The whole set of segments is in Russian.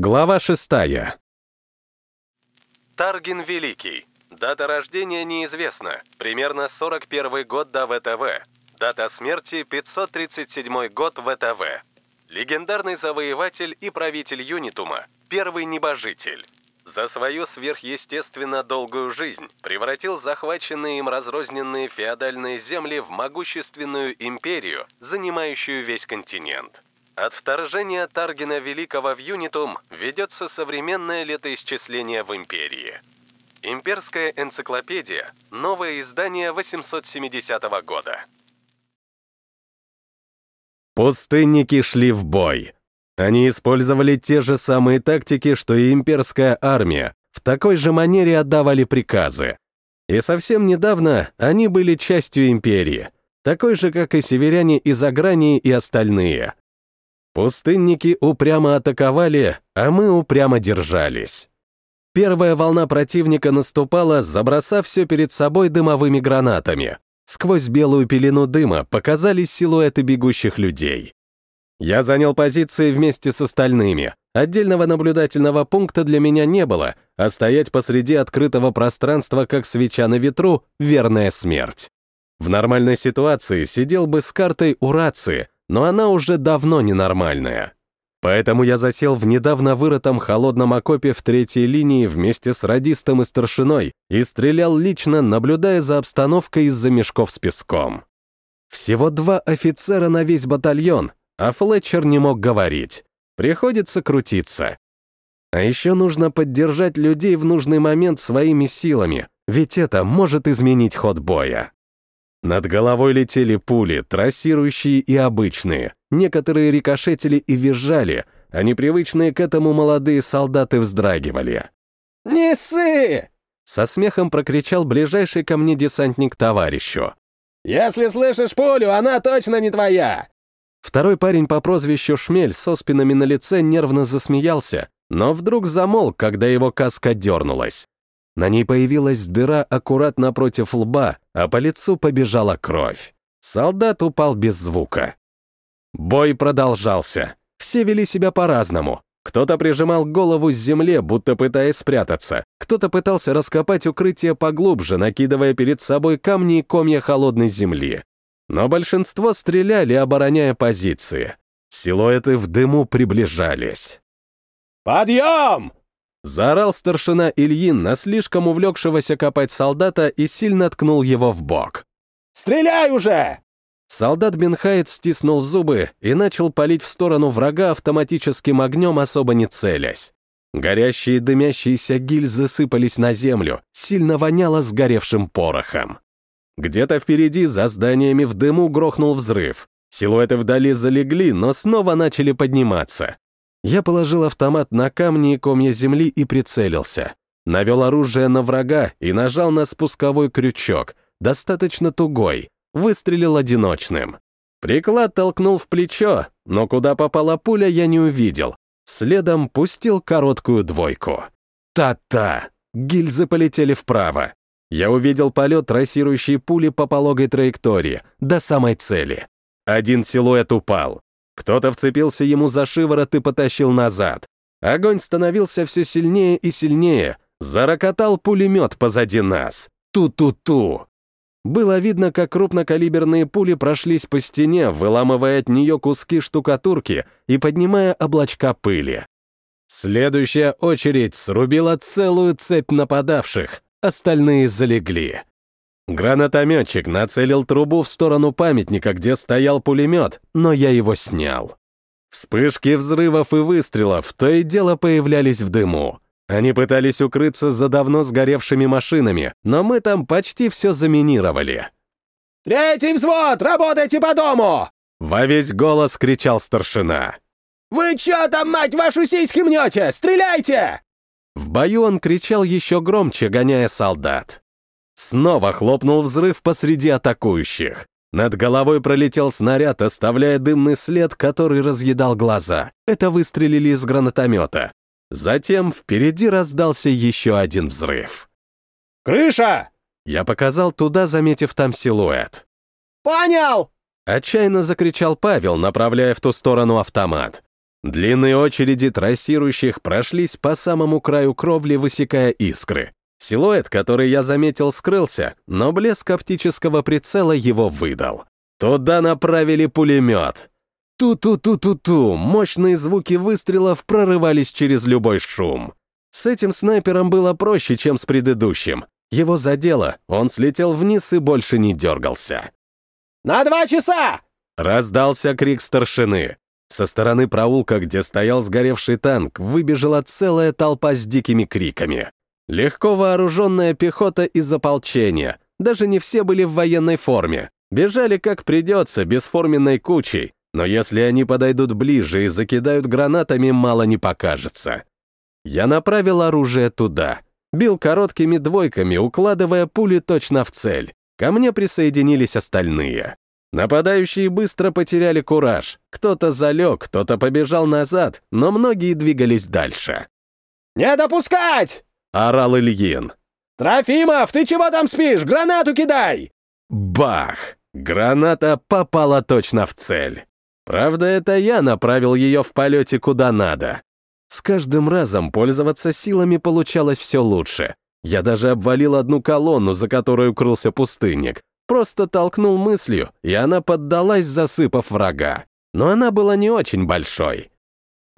Глава шестая. Таргин Великий. Дата рождения неизвестна. Примерно 41 год до ВТВ. Дата смерти 537 год ВТВ. Легендарный завоеватель и правитель Юнитума. Первый небожитель. За свою сверхъестественно долгую жизнь превратил захваченные им разрозненные феодальные земли в могущественную империю, занимающую весь континент. От вторжения Таргина Великого в Юнитум ведется современное летоисчисление в Империи. Имперская энциклопедия. Новое издание 870 года. Пустынники шли в бой. Они использовали те же самые тактики, что и имперская армия, в такой же манере отдавали приказы. И совсем недавно они были частью империи, такой же, как и северяне из Агрании и остальные. Пустынники упрямо атаковали, а мы упрямо держались. Первая волна противника наступала, забросав все перед собой дымовыми гранатами. Сквозь белую пелену дыма показались силуэты бегущих людей. Я занял позиции вместе с остальными. Отдельного наблюдательного пункта для меня не было, а стоять посреди открытого пространства, как свеча на ветру, — верная смерть. В нормальной ситуации сидел бы с картой у рации, но она уже давно ненормальная. Поэтому я засел в недавно вырытом холодном окопе в третьей линии вместе с радистом и старшиной и стрелял лично, наблюдая за обстановкой из-за мешков с песком. Всего два офицера на весь батальон, а Флетчер не мог говорить. Приходится крутиться. А еще нужно поддержать людей в нужный момент своими силами, ведь это может изменить ход боя. Над головой летели пули, трассирующие и обычные. Некоторые рикошетили и визжали, а непривычные к этому молодые солдаты вздрагивали. «Не ссы!» — со смехом прокричал ближайший ко мне десантник товарищу. «Если слышишь пулю, она точно не твоя!» Второй парень по прозвищу Шмель со спинами на лице нервно засмеялся, но вдруг замолк, когда его каска дернулась. На ней появилась дыра аккурат напротив лба, а по лицу побежала кровь. Солдат упал без звука. Бой продолжался. Все вели себя по-разному. Кто-то прижимал голову с земле, будто пытаясь спрятаться. Кто-то пытался раскопать укрытие поглубже, накидывая перед собой камни и комья холодной земли. Но большинство стреляли, обороняя позиции. Силуэты в дыму приближались. «Подъем!» Заорал старшина Ильин на слишком увлекшегося копать солдата и сильно ткнул его в бок. «Стреляй уже!» Солдат Бенхайт стиснул зубы и начал палить в сторону врага автоматическим огнем, особо не целясь. Горящие дымящиеся гильзы сыпались на землю, сильно воняло сгоревшим порохом. Где-то впереди за зданиями в дыму грохнул взрыв. Силуэты вдали залегли, но снова начали подниматься. Я положил автомат на камни и комья земли и прицелился. Навел оружие на врага и нажал на спусковой крючок, достаточно тугой, выстрелил одиночным. Приклад толкнул в плечо, но куда попала пуля, я не увидел. Следом пустил короткую двойку. Та-та! Гильзы полетели вправо. Я увидел полет трассирующей пули по пологой траектории, до самой цели. Один силуэт упал. Кто-то вцепился ему за шиворот и потащил назад. Огонь становился все сильнее и сильнее. Зарокотал пулемет позади нас. Ту-ту-ту. Было видно, как крупнокалиберные пули прошлись по стене, выламывая от нее куски штукатурки и поднимая облачка пыли. Следующая очередь срубила целую цепь нападавших, остальные залегли. Гранатометчик нацелил трубу в сторону памятника, где стоял пулемет, но я его снял. Вспышки взрывов и выстрелов то и дело появлялись в дыму. Они пытались укрыться за давно сгоревшими машинами, но мы там почти все заминировали. «Третий взвод! Работайте по дому!» Во весь голос кричал старшина. «Вы чё там, мать вашу, сиськи мнете? Стреляйте!» В бою он кричал еще громче, гоняя солдат. Снова хлопнул взрыв посреди атакующих. Над головой пролетел снаряд, оставляя дымный след, который разъедал глаза. Это выстрелили из гранатомета. Затем впереди раздался еще один взрыв. «Крыша!» Я показал туда, заметив там силуэт. «Понял!» Отчаянно закричал Павел, направляя в ту сторону автомат. Длинные очереди трассирующих прошлись по самому краю кровли, высекая искры. Силуэт, который я заметил, скрылся, но блеск оптического прицела его выдал. Туда направили пулемет. Ту-ту-ту-ту-ту, мощные звуки выстрелов прорывались через любой шум. С этим снайпером было проще, чем с предыдущим. Его задело, он слетел вниз и больше не дергался. «На два часа!» — раздался крик старшины. Со стороны проулка, где стоял сгоревший танк, выбежала целая толпа с дикими криками. Легко вооруженная пехота из ополчения. Даже не все были в военной форме. Бежали как придется, бесформенной кучей. Но если они подойдут ближе и закидают гранатами, мало не покажется. Я направил оружие туда. Бил короткими двойками, укладывая пули точно в цель. Ко мне присоединились остальные. Нападающие быстро потеряли кураж. Кто-то залег, кто-то побежал назад, но многие двигались дальше. «Не допускать!» — орал Ильин. «Трофимов, ты чего там спишь? Гранату кидай!» Бах! Граната попала точно в цель. Правда, это я направил ее в полете куда надо. С каждым разом пользоваться силами получалось все лучше. Я даже обвалил одну колонну, за которой укрылся пустынник. Просто толкнул мыслью, и она поддалась, засыпав врага. Но она была не очень большой.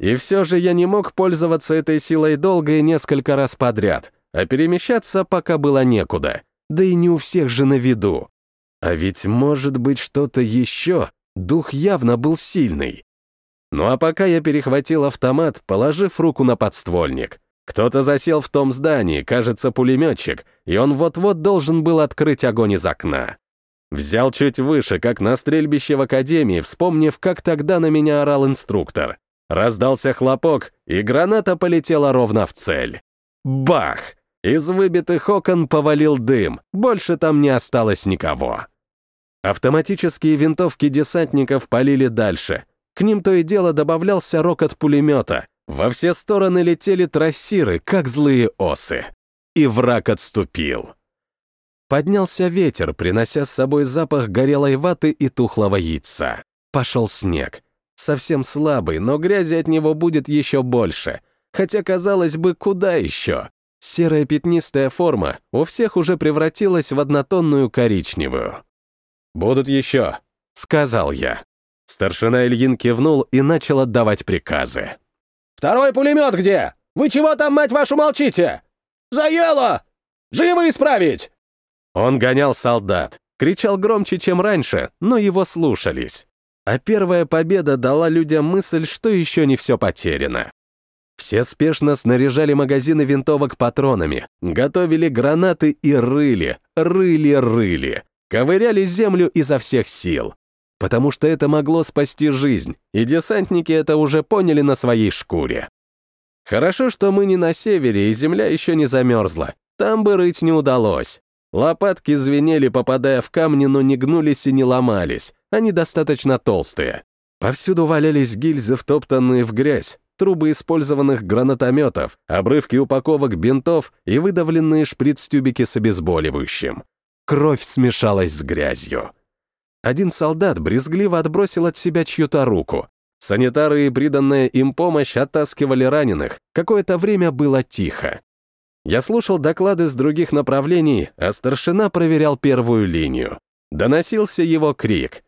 И все же я не мог пользоваться этой силой долго и несколько раз подряд, а перемещаться пока было некуда. Да и не у всех же на виду. А ведь может быть что-то еще, дух явно был сильный. Ну а пока я перехватил автомат, положив руку на подствольник. Кто-то засел в том здании, кажется, пулеметчик, и он вот-вот должен был открыть огонь из окна. Взял чуть выше, как на стрельбище в академии, вспомнив, как тогда на меня орал инструктор. Раздался хлопок, и граната полетела ровно в цель. Бах! Из выбитых окон повалил дым, больше там не осталось никого. Автоматические винтовки десантников полили дальше, к ним то и дело добавлялся рокот пулемета. Во все стороны летели трассиры, как злые осы. И враг отступил. Поднялся ветер, принося с собой запах горелой ваты и тухлого яйца. Пошел снег. Совсем слабый, но грязи от него будет еще больше. Хотя, казалось бы, куда еще? Серая пятнистая форма у всех уже превратилась в однотонную коричневую. «Будут еще», — сказал я. Старшина Ильин кивнул и начал отдавать приказы. «Второй пулемет где? Вы чего там, мать вашу, молчите? Заело! Живо исправить!» Он гонял солдат, кричал громче, чем раньше, но его слушались. А первая победа дала людям мысль, что еще не все потеряно. Все спешно снаряжали магазины винтовок патронами, готовили гранаты и рыли, рыли, рыли, ковыряли землю изо всех сил потому что это могло спасти жизнь, и десантники это уже поняли на своей шкуре. Хорошо, что мы не на севере, и земля еще не замерзла. Там бы рыть не удалось. Лопатки звенели, попадая в камни, но не гнулись и не ломались. Они достаточно толстые. Повсюду валялись гильзы, втоптанные в грязь, трубы использованных гранатометов, обрывки упаковок бинтов и выдавленные шприц-тюбики с обезболивающим. Кровь смешалась с грязью. Один солдат брезгливо отбросил от себя чью-то руку. Санитары и приданная им помощь оттаскивали раненых. Какое-то время было тихо. Я слушал доклады с других направлений, а старшина проверял первую линию. Доносился его крик.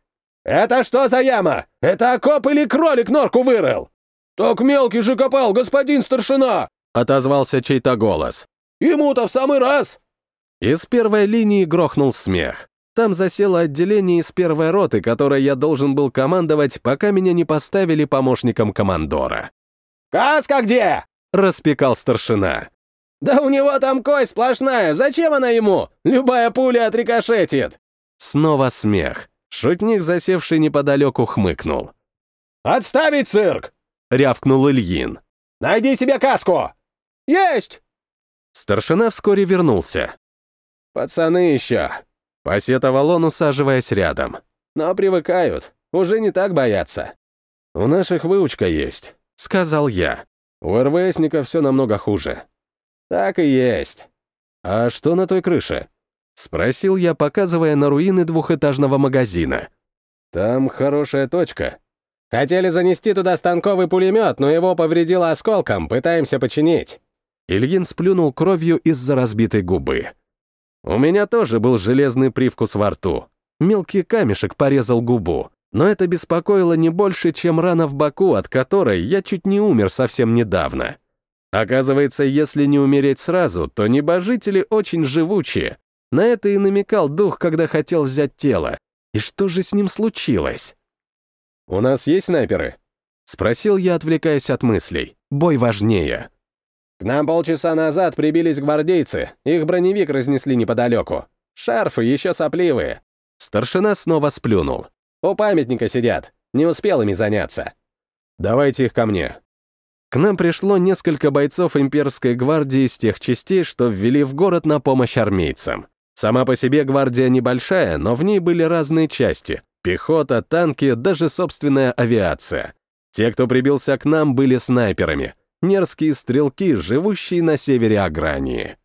«Это что за яма? Это окоп или кролик норку вырыл?» «Так мелкий же копал, господин старшина!» — отозвался чей-то голос. «Ему-то в самый раз!» Из первой линии грохнул смех. Там засело отделение из первой роты, которой я должен был командовать, пока меня не поставили помощником командора. «Каска где?» — распекал старшина. «Да у него там кость сплошная, зачем она ему? Любая пуля отрикошетит!» Снова смех. Шутник, засевший неподалеку, хмыкнул. «Отставить цирк!» — рявкнул Ильин. «Найди себе каску!» «Есть!» Старшина вскоре вернулся. «Пацаны еще!» Посетовал он, усаживаясь рядом. «Но привыкают, уже не так боятся». «У наших выучка есть», — сказал я. «У РВСника все намного хуже». «Так и есть». «А что на той крыше?» — спросил я, показывая на руины двухэтажного магазина. «Там хорошая точка». Хотели занести туда станковый пулемет, но его повредило осколком, пытаемся починить». Ильин сплюнул кровью из-за разбитой губы. У меня тоже был железный привкус во рту. Мелкий камешек порезал губу, но это беспокоило не больше, чем рана в боку, от которой я чуть не умер совсем недавно. Оказывается, если не умереть сразу, то небожители очень живучие. На это и намекал дух, когда хотел взять тело. И что же с ним случилось? «У нас есть снайперы?» — спросил я, отвлекаясь от мыслей. Бой важнее. «К нам полчаса назад прибились гвардейцы, их броневик разнесли неподалеку. Шарфы еще сопливые». Старшина снова сплюнул. «У памятника сидят, не успел ими заняться. Давайте их ко мне». К нам пришло несколько бойцов имперской гвардии из тех частей, что ввели в город на помощь армейцам. Сама по себе гвардия небольшая, но в ней были разные части — пехота, танки, даже собственная авиация. Те, кто прибился к нам, были снайперами, нерские стрелки, живущие на севере Агрании.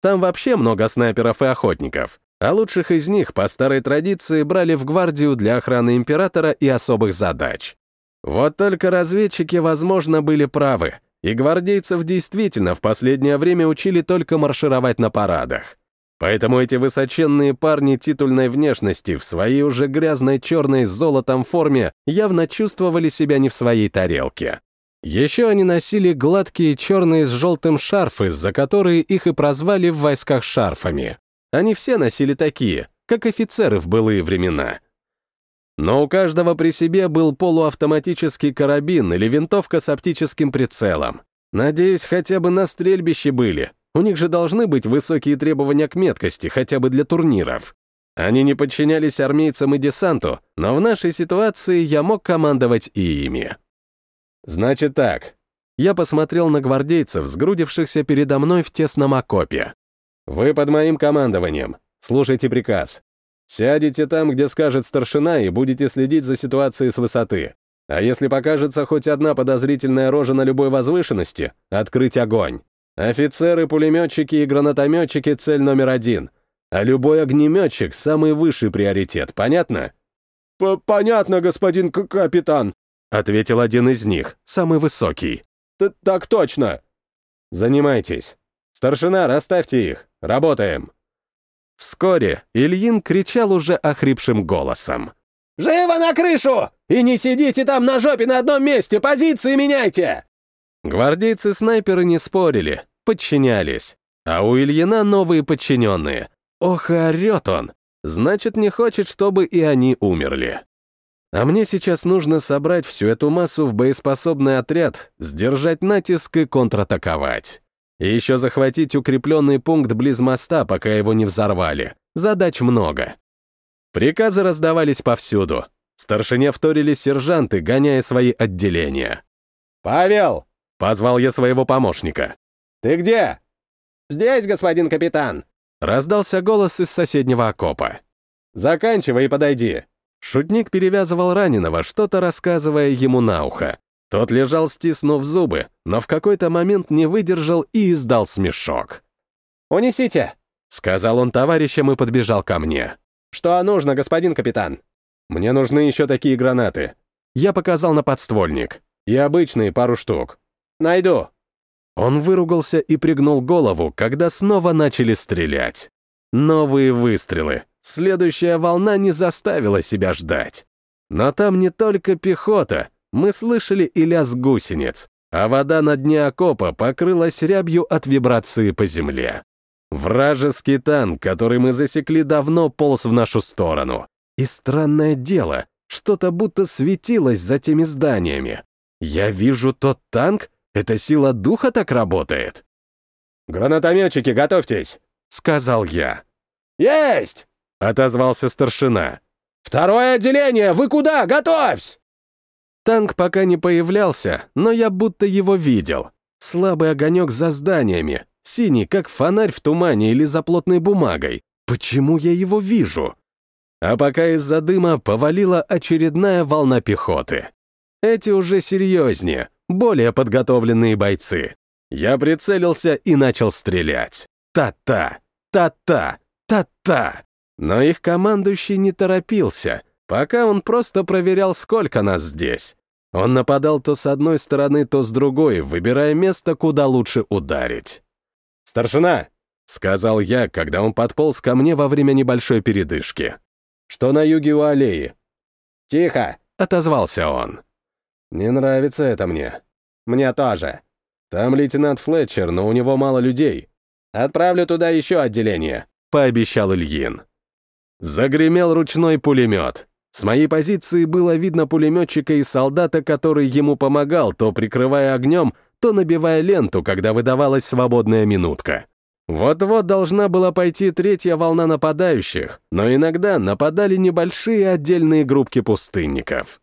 Там вообще много снайперов и охотников, а лучших из них по старой традиции брали в гвардию для охраны императора и особых задач. Вот только разведчики, возможно, были правы, и гвардейцев действительно в последнее время учили только маршировать на парадах. Поэтому эти высоченные парни титульной внешности в своей уже грязной черной с золотом форме явно чувствовали себя не в своей тарелке. Еще они носили гладкие черные с желтым шарфы, за которые их и прозвали в войсках шарфами. Они все носили такие, как офицеры в былые времена. Но у каждого при себе был полуавтоматический карабин или винтовка с оптическим прицелом. Надеюсь, хотя бы на стрельбище были, у них же должны быть высокие требования к меткости, хотя бы для турниров. Они не подчинялись армейцам и десанту, но в нашей ситуации я мог командовать и ими. Значит так. Я посмотрел на гвардейцев, сгрудившихся передо мной в тесном окопе. Вы под моим командованием. Слушайте приказ. Сядете там, где скажет старшина, и будете следить за ситуацией с высоты. А если покажется хоть одна подозрительная рожа на любой возвышенности, открыть огонь. Офицеры, пулеметчики и гранатометчики — цель номер один, а любой огнеметчик — самый высший приоритет, понятно? П «Понятно, господин капитан», — ответил один из них, самый высокий. Т «Так точно». «Занимайтесь. Старшина, расставьте их. Работаем». Вскоре Ильин кричал уже охрипшим голосом. «Живо на крышу! И не сидите там на жопе на одном месте! Позиции меняйте!» Гвардейцы-снайперы не спорили, подчинялись. А у Ильина новые подчиненные. Ох, и орет он. Значит, не хочет, чтобы и они умерли. А мне сейчас нужно собрать всю эту массу в боеспособный отряд, сдержать натиск и контратаковать. И еще захватить укрепленный пункт близ моста, пока его не взорвали. Задач много. Приказы раздавались повсюду. Старшине вторили сержанты, гоняя свои отделения. «Павел!» Позвал я своего помощника. «Ты где?» «Здесь, господин капитан!» Раздался голос из соседнего окопа. «Заканчивай и подойди!» Шутник перевязывал раненого, что-то рассказывая ему на ухо. Тот лежал, стиснув зубы, но в какой-то момент не выдержал и издал смешок. «Унесите!» — сказал он товарищам и подбежал ко мне. «Что нужно, господин капитан?» «Мне нужны еще такие гранаты». Я показал на подствольник. «И обычные пару штук. Найду». Он выругался и пригнул голову, когда снова начали стрелять. Новые выстрелы. Следующая волна не заставила себя ждать. Но там не только пехота. Мы слышали и лязг гусениц, а вода на дне окопа покрылась рябью от вибрации по земле. Вражеский танк, который мы засекли давно, полз в нашу сторону. И странное дело, что-то будто светилось за теми зданиями. Я вижу тот танк, эта сила духа так работает?» «Гранатометчики, готовьтесь!» — сказал я. «Есть!» — отозвался старшина. «Второе отделение! Вы куда? Готовься!» Танк пока не появлялся, но я будто его видел. Слабый огонек за зданиями, синий, как фонарь в тумане или за плотной бумагой. Почему я его вижу? А пока из-за дыма повалила очередная волна пехоты. Эти уже серьезнее, более подготовленные бойцы. Я прицелился и начал стрелять. Та-та, та-та, та-та. Но их командующий не торопился. Пока он просто проверял, сколько нас здесь. Он нападал то с одной стороны, то с другой, выбирая место, куда лучше ударить. «Старшина!» — сказал я, когда он подполз ко мне во время небольшой передышки. «Что на юге у аллеи?» «Тихо!» — отозвался он. «Не нравится это мне». «Мне тоже». «Там лейтенант Флетчер, но у него мало людей. Отправлю туда еще отделение», — пообещал Ильин. Загремел ручной пулемет. С моей позиции было видно пулеметчика и солдата, который ему помогал, то прикрывая огнем, то набивая ленту, когда выдавалась свободная минутка. Вот-вот должна была пойти третья волна нападающих, но иногда нападали небольшие отдельные группки пустынников.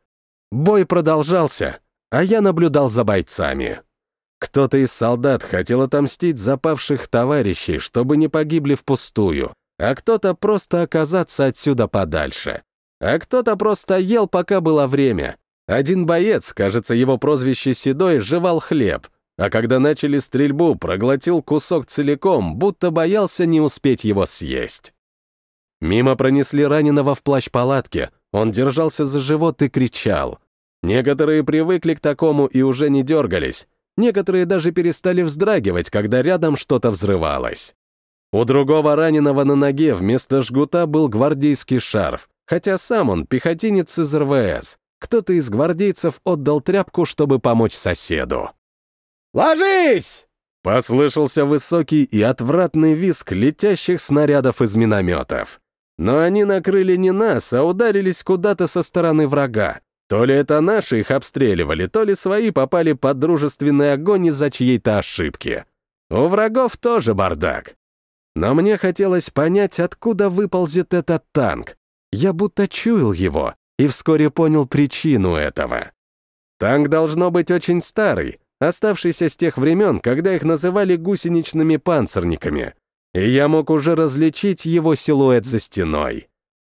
Бой продолжался, а я наблюдал за бойцами. Кто-то из солдат хотел отомстить запавших товарищей, чтобы не погибли впустую, а кто-то просто оказаться отсюда подальше а кто-то просто ел, пока было время. Один боец, кажется, его прозвище Седой, жевал хлеб, а когда начали стрельбу, проглотил кусок целиком, будто боялся не успеть его съесть. Мимо пронесли раненого в плащ-палатке, он держался за живот и кричал. Некоторые привыкли к такому и уже не дергались, некоторые даже перестали вздрагивать, когда рядом что-то взрывалось. У другого раненого на ноге вместо жгута был гвардейский шарф, хотя сам он пехотинец из РВС. Кто-то из гвардейцев отдал тряпку, чтобы помочь соседу. «Ложись!» Послышался высокий и отвратный визг летящих снарядов из минометов. Но они накрыли не нас, а ударились куда-то со стороны врага. То ли это наши их обстреливали, то ли свои попали под дружественный огонь из-за чьей-то ошибки. У врагов тоже бардак. Но мне хотелось понять, откуда выползет этот танк. Я будто чуял его и вскоре понял причину этого. Танк должно быть очень старый, оставшийся с тех времен, когда их называли гусеничными панцирниками, и я мог уже различить его силуэт за стеной.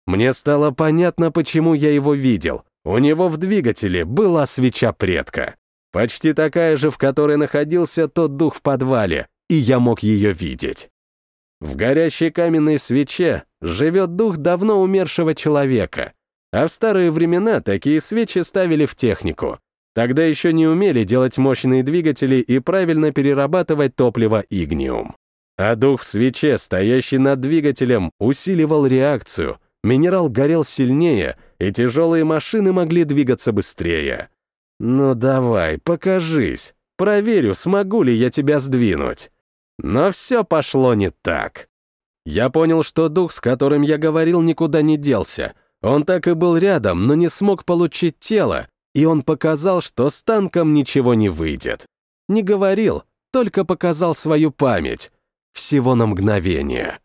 Мне стало понятно, почему я его видел. У него в двигателе была свеча предка. Почти такая же, в которой находился тот дух в подвале, и я мог ее видеть. В горящей каменной свече живет дух давно умершего человека, а в старые времена такие свечи ставили в технику. Тогда еще не умели делать мощные двигатели и правильно перерабатывать топливо игниум. А дух в свече, стоящий над двигателем, усиливал реакцию, минерал горел сильнее, и тяжелые машины могли двигаться быстрее. «Ну давай, покажись. Проверю, смогу ли я тебя сдвинуть». Но все пошло не так. Я понял, что дух, с которым я говорил, никуда не делся. Он так и был рядом, но не смог получить тело, и он показал, что с танком ничего не выйдет. Не говорил, только показал свою память. Всего на мгновение.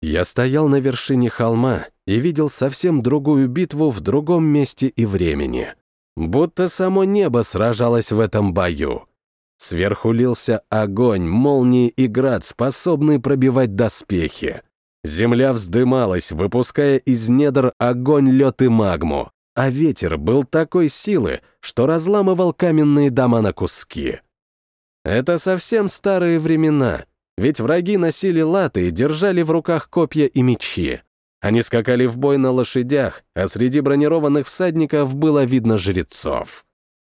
Я стоял на вершине холма и видел совсем другую битву в другом месте и времени. Будто само небо сражалось в этом бою. Сверху лился огонь, молнии и град, способные пробивать доспехи. Земля вздымалась, выпуская из недр огонь, лед и магму, а ветер был такой силы, что разламывал каменные дома на куски. Это совсем старые времена, ведь враги носили латы и держали в руках копья и мечи. Они скакали в бой на лошадях, а среди бронированных всадников было видно жрецов.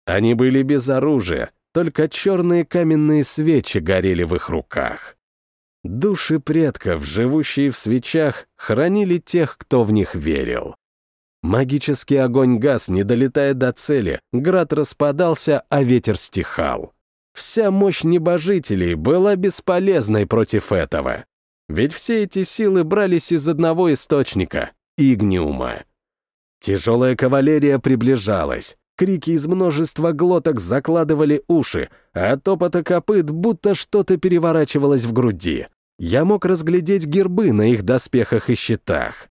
Они были без оружия, только черные каменные свечи горели в их руках. Души предков, живущие в свечах, хранили тех, кто в них верил. Магический огонь газ, не долетая до цели, град распадался, а ветер стихал. Вся мощь небожителей была бесполезной против этого. Ведь все эти силы брались из одного источника — Игниума. Тяжелая кавалерия приближалась. Крики из множества глоток закладывали уши, а от топота копыт будто что-то переворачивалось в груди. Я мог разглядеть гербы на их доспехах и щитах.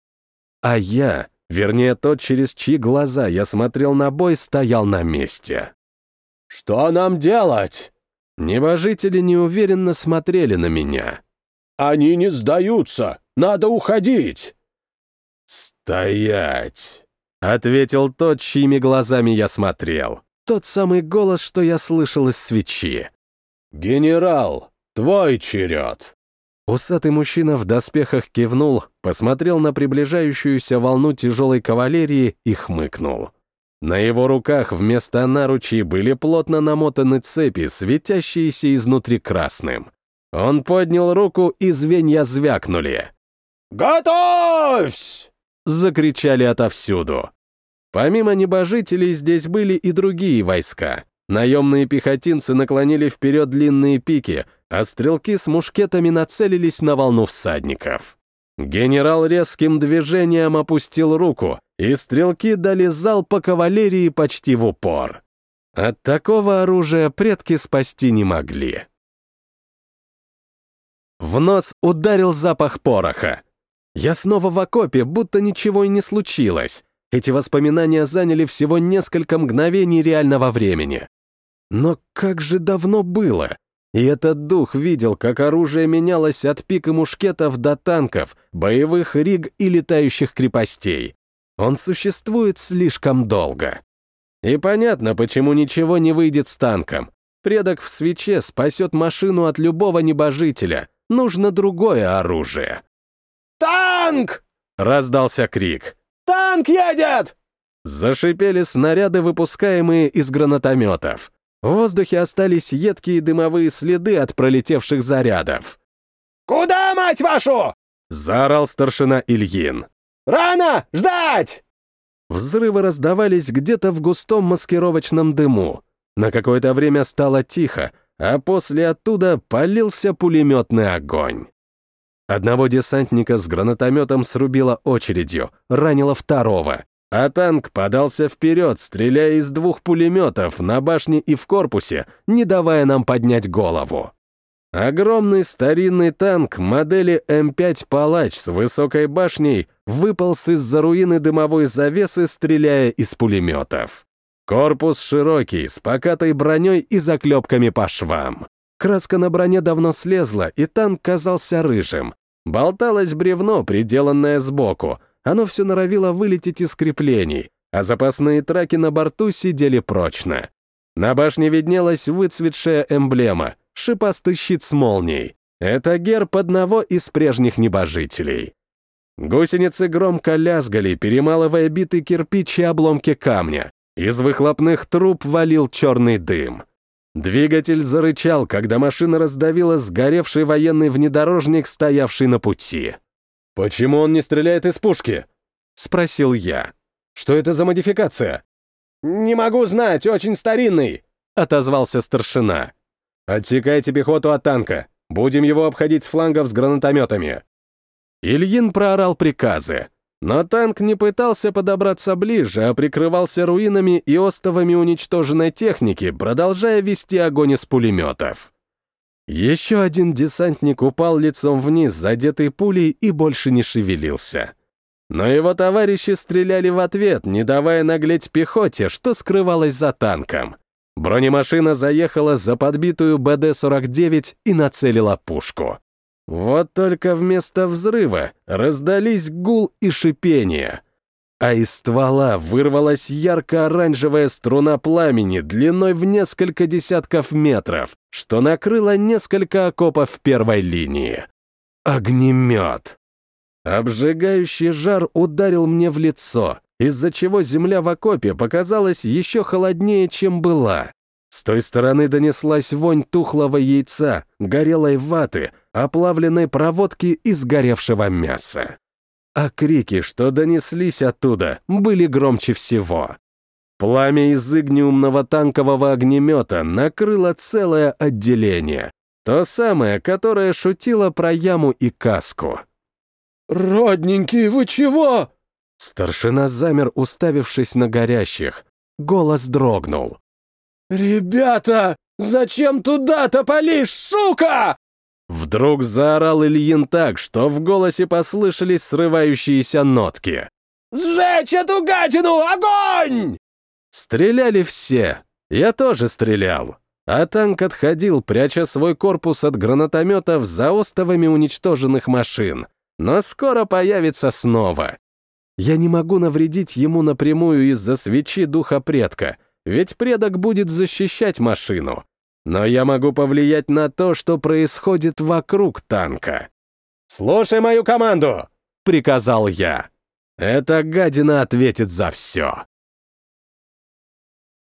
А я, вернее тот, через чьи глаза я смотрел на бой, стоял на месте. «Что нам делать?» Небожители неуверенно смотрели на меня. «Они не сдаются! Надо уходить!» «Стоять!» Ответил тот, чьими глазами я смотрел. Тот самый голос, что я слышал из свечи. «Генерал, твой черед!» Усатый мужчина в доспехах кивнул, посмотрел на приближающуюся волну тяжелой кавалерии и хмыкнул. На его руках вместо наручей были плотно намотаны цепи, светящиеся изнутри красным. Он поднял руку, и звенья звякнули. «Готовься!» — закричали отовсюду. Помимо небожителей здесь были и другие войска. Наемные пехотинцы наклонили вперед длинные пики, а стрелки с мушкетами нацелились на волну всадников. Генерал резким движением опустил руку, и стрелки дали зал по кавалерии почти в упор. От такого оружия предки спасти не могли. В нос ударил запах пороха. Я снова в окопе, будто ничего и не случилось. Эти воспоминания заняли всего несколько мгновений реального времени. Но как же давно было? И этот дух видел, как оружие менялось от пик и мушкетов до танков, боевых риг и летающих крепостей. Он существует слишком долго. И понятно, почему ничего не выйдет с танком. Предок в свече спасет машину от любого небожителя. Нужно другое оружие. «Танк!» — раздался крик. «Танк едет!» Зашипели снаряды, выпускаемые из гранатометов. В воздухе остались едкие дымовые следы от пролетевших зарядов. «Куда, мать вашу?» — заорал старшина Ильин. «Рано! Ждать!» Взрывы раздавались где-то в густом маскировочном дыму. На какое-то время стало тихо, а после оттуда полился пулеметный огонь. Одного десантника с гранатометом срубило очередью, ранило второго. А танк подался вперед, стреляя из двух пулеметов на башне и в корпусе, не давая нам поднять голову. Огромный старинный танк модели М5 «Палач» с высокой башней выполз из-за руины дымовой завесы, стреляя из пулеметов. Корпус широкий, с покатой броней и заклепками по швам. Краска на броне давно слезла, и танк казался рыжим. Болталось бревно, приделанное сбоку, оно все норовило вылететь из креплений, а запасные траки на борту сидели прочно. На башне виднелась выцветшая эмблема — шипастый щит с молнией. Это герб одного из прежних небожителей. Гусеницы громко лязгали, перемалывая битый кирпич и обломки камня. Из выхлопных труб валил черный дым. Двигатель зарычал, когда машина раздавила сгоревший военный внедорожник, стоявший на пути. «Почему он не стреляет из пушки?» — спросил я. «Что это за модификация?» «Не могу знать, очень старинный», — отозвался старшина. «Отсекайте пехоту от танка. Будем его обходить с флангов с гранатометами». Ильин проорал приказы. Но танк не пытался подобраться ближе, а прикрывался руинами и остовами уничтоженной техники, продолжая вести огонь из пулеметов. Еще один десантник упал лицом вниз, задетый пулей, и больше не шевелился. Но его товарищи стреляли в ответ, не давая наглеть пехоте, что скрывалось за танком. Бронемашина заехала за подбитую БД-49 и нацелила пушку. Вот только вместо взрыва раздались гул и шипение — а из ствола вырвалась ярко-оранжевая струна пламени длиной в несколько десятков метров, что накрыло несколько окопов первой линии. Огнемет! Обжигающий жар ударил мне в лицо, из-за чего земля в окопе показалась еще холоднее, чем была. С той стороны донеслась вонь тухлого яйца, горелой ваты, оплавленной проводки и сгоревшего мяса. А крики, что донеслись оттуда, были громче всего. Пламя из игниумного танкового огнемета накрыло целое отделение. То самое, которое шутило про яму и каску. «Родненький, вы чего?» Старшина замер, уставившись на горящих. Голос дрогнул. «Ребята, зачем туда-то палишь, сука?» Вдруг заорал Ильин так, что в голосе послышались срывающиеся нотки. «Сжечь эту гадину! Огонь!» Стреляли все. Я тоже стрелял. А танк отходил, пряча свой корпус от гранатометов за остовами уничтоженных машин. Но скоро появится снова. Я не могу навредить ему напрямую из-за свечи духа предка, ведь предок будет защищать машину но я могу повлиять на то, что происходит вокруг танка. «Слушай мою команду!» — приказал я. Эта гадина ответит за все.